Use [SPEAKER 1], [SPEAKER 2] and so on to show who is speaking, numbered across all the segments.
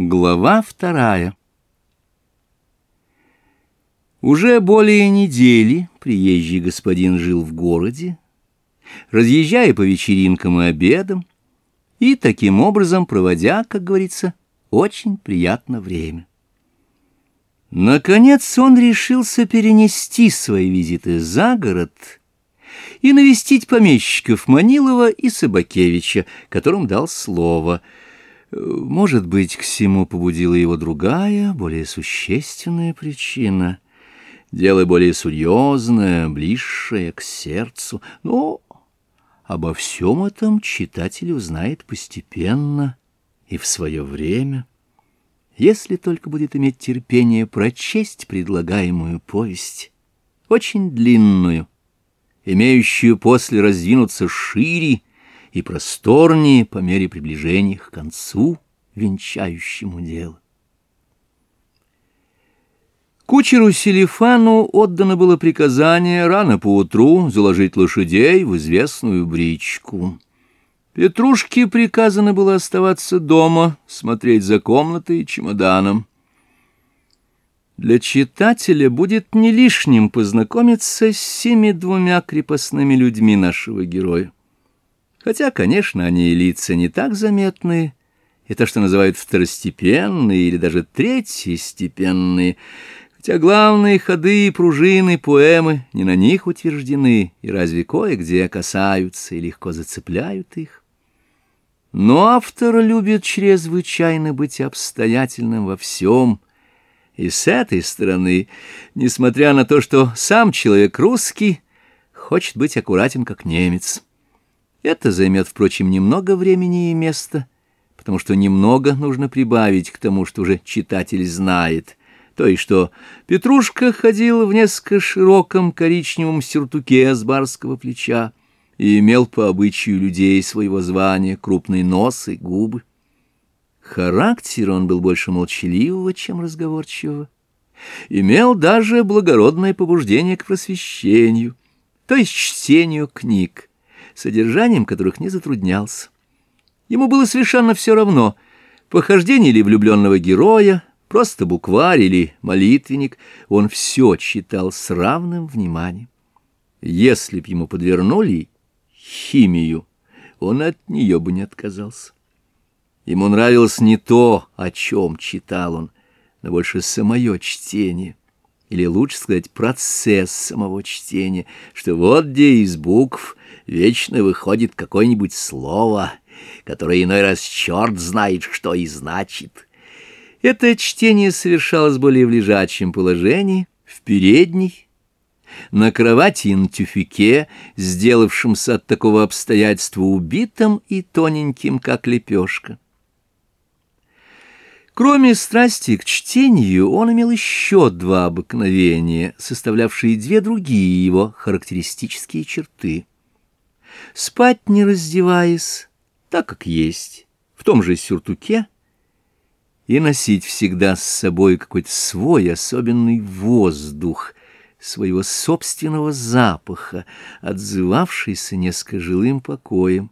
[SPEAKER 1] Глава вторая Уже более недели приезжий господин жил в городе, разъезжая по вечеринкам и обедам, и таким образом проводя, как говорится, очень приятное время. Наконец он решился перенести свои визиты за город и навестить помещиков Манилова и Собакевича, которым дал слово — может быть, к всему побудила его другая, более существенная причина. Дело более серьезное, ближшее к сердцу. Но обо всем этом читатель узнает постепенно и в свое время, если только будет иметь терпение прочесть предлагаемую повесть, очень длинную, имеющую после раздвинуться шире, и просторнее по мере приближения к концу, венчающему дело. Кучеру Селифану отдано было приказание рано поутру заложить лошадей в известную бричку. Петрушке приказано было оставаться дома, смотреть за комнатой и чемоданом. Для читателя будет не лишним познакомиться с всеми двумя крепостными людьми нашего героя. Хотя, конечно, они и лица не так заметные, и то, что называют второстепенные или даже третьестепенные, хотя главные ходы и пружины поэмы не на них утверждены и разве кое-где касаются и легко зацепляют их. Но автор любит чрезвычайно быть обстоятельным во всем, и с этой стороны, несмотря на то, что сам человек русский, хочет быть аккуратен как немец. Это займет, впрочем, немного времени и места, потому что немного нужно прибавить к тому, что уже читатель знает. То есть, что Петрушка ходил в несколько широком коричневом сюртуке с барского плеча и имел по обычаю людей своего звания крупный нос и губы. Характер он был больше молчаливого, чем разговорчивого. Имел даже благородное побуждение к просвещению, то есть чтению книг содержанием которых не затруднялся. Ему было совершенно все равно, похождение ли влюбленного героя, просто букварь или молитвенник, он все читал с равным вниманием. Если б ему подвернули химию, он от нее бы не отказался. Ему нравилось не то, о чем читал он, но больше самое чтение, или лучше сказать, процесс самого чтения, что вот где из букв вечно выходит какое-нибудь слово, которое иной раз черт знает, что и значит. Это чтение совершалось более в лежачем положении, в передней, на кровати и на тюфике, сделавшемся от такого обстоятельства убитым и тоненьким, как лепешка. Кроме страсти к чтению, он имел еще два обыкновения, составлявшие две другие его характеристические черты — спать не раздеваясь, так как есть, в том же сюртуке, и носить всегда с собой какой-то свой особенный воздух, своего собственного запаха, отзывавшийся несколько жилым покоем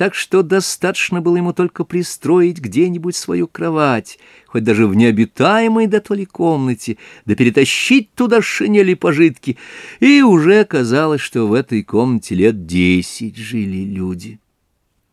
[SPEAKER 1] так что достаточно было ему только пристроить где-нибудь свою кровать, хоть даже в необитаемой до ли комнате, да перетащить туда шинели пожитки, и уже казалось, что в этой комнате лет десять жили люди.